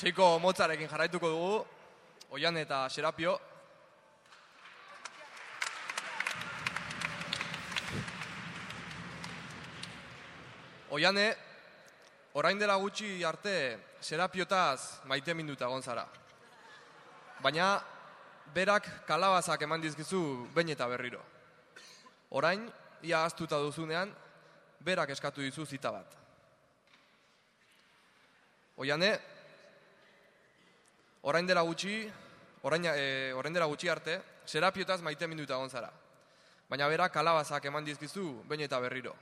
Seiko motzarekin jarraituko dugu, Oian eta Serapio. Oiane, orain dela gutxi arte Serapiotaz maite minuta gonzara. Baina, berak kalabazak eman dizkizu bain eta berriro. Orain, ia astuta duzunean, berak eskatu dizu zita bat. Oiane, orain dela gutxi, orain, e, orain dela gutxi arte, serapiotaz maite minuta gonzara. Baina berak kalabazak eman dizkizu bain eta berriro.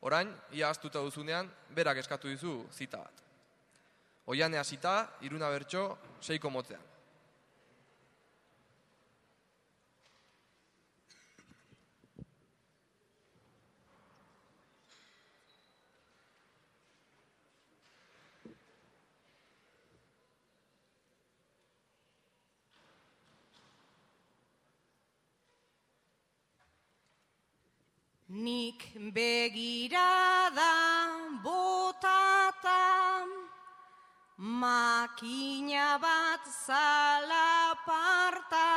Orain, ia astuta duzunean, berak eskatu dizu zita bat. Oianea zita, iruna bertso, seiko motzean. Nik begirada botata makina bat zalaparta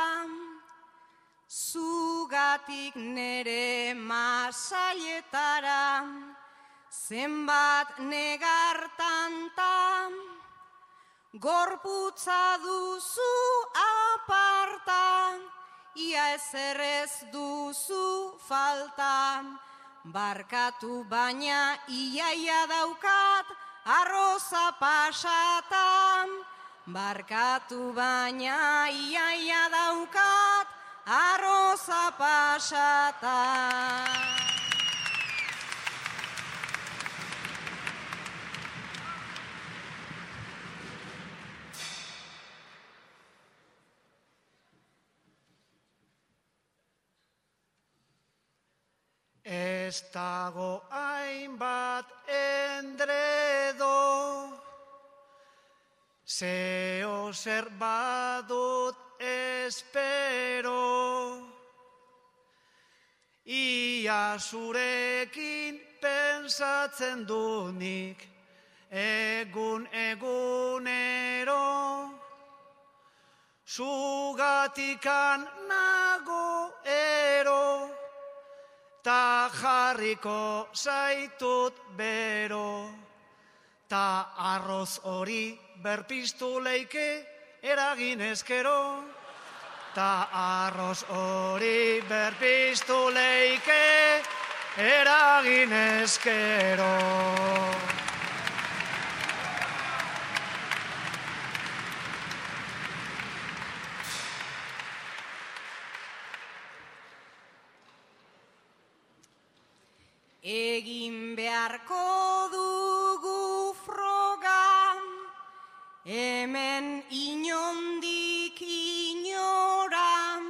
zugatik nere masaietara zenbat negartanta gorputza duzu aparta ia ez duzu falta. Barkatu baina iaia daukat arroza pasatan. Barkatu baina iaia daukat arroza pasatan. Ez dago hainbat endredo, zeo zer badut espero, ia zurekin pensatzen du nik, egun egunero, zugatikan nago ero, ta jarriko zaitut bero, ta arroz hori berpiztu leike eragin ezkero, ta arroz hori berpiztu leike eragin ezkero. Egin beharko dugu froga, hemen inondik inora,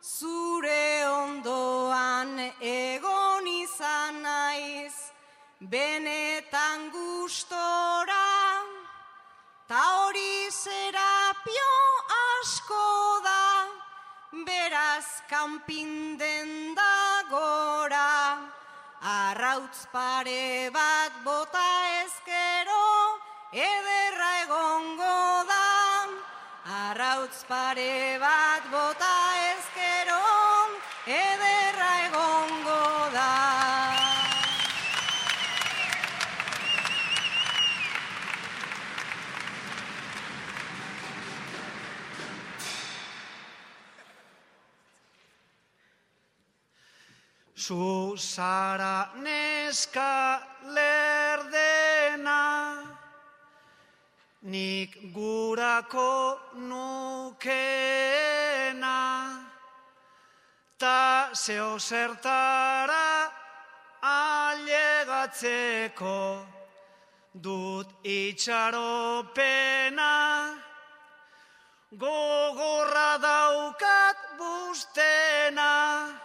zure ondoan egon izan naiz, benetan gustora, ta hori zerapio asko da, beraz kanpinden da gora. Arrautz pare bat bota ezkero, ederra egongo da. Arrautz pare bat bota ezkero, ederra Zu zara neska lerdena, nik gurako nukena, ta zeo zertara alegatzeko dut itxaropena, gogorra daukat bustena,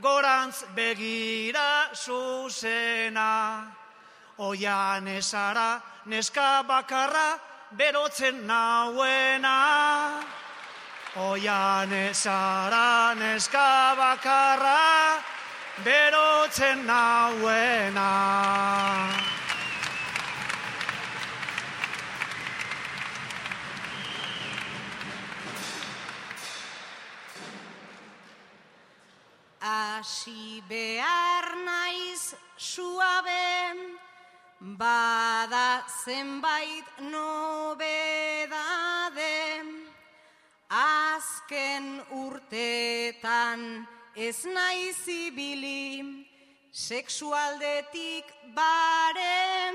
gorantz begira zuzena. Oian ezara neska bakarra berotzen nauena. Oian ezara neska bakarra berotzen nauena. Bada zenbait nobedade, azken urtetan ez naiz ibili, sexualdetik bare,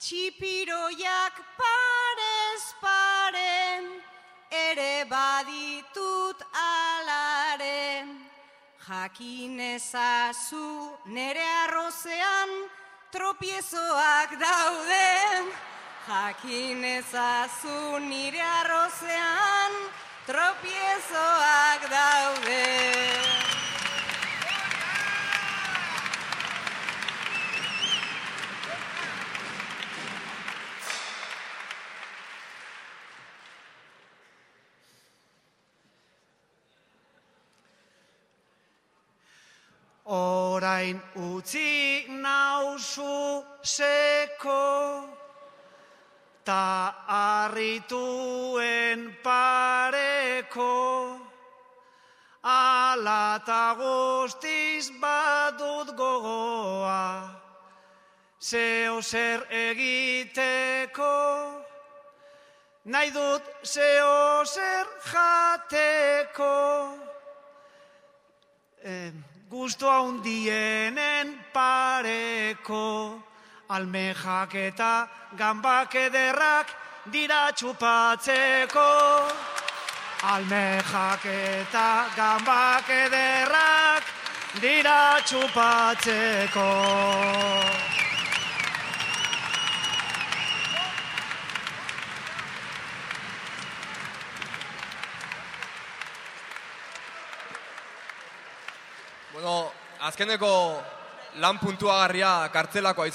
txipiroiak parez pare, ere baditut jakinezazu nere arrozean tropiezoak daude, jakinezazu nire arrozean tropiezoak Orain utzi nauzu seko, ta harrituen pareko, ala ta guztiz badut gogoa, zeo zer egiteko, nahi dut zeo zer jateko. Eh, gusto handienen pareko, almejak eta gambak ederrak dira txupatzeko. Almejak eta gambak ederrak dira txupatzeko. Azkeneko lan puntuagarria kartzelakoa izan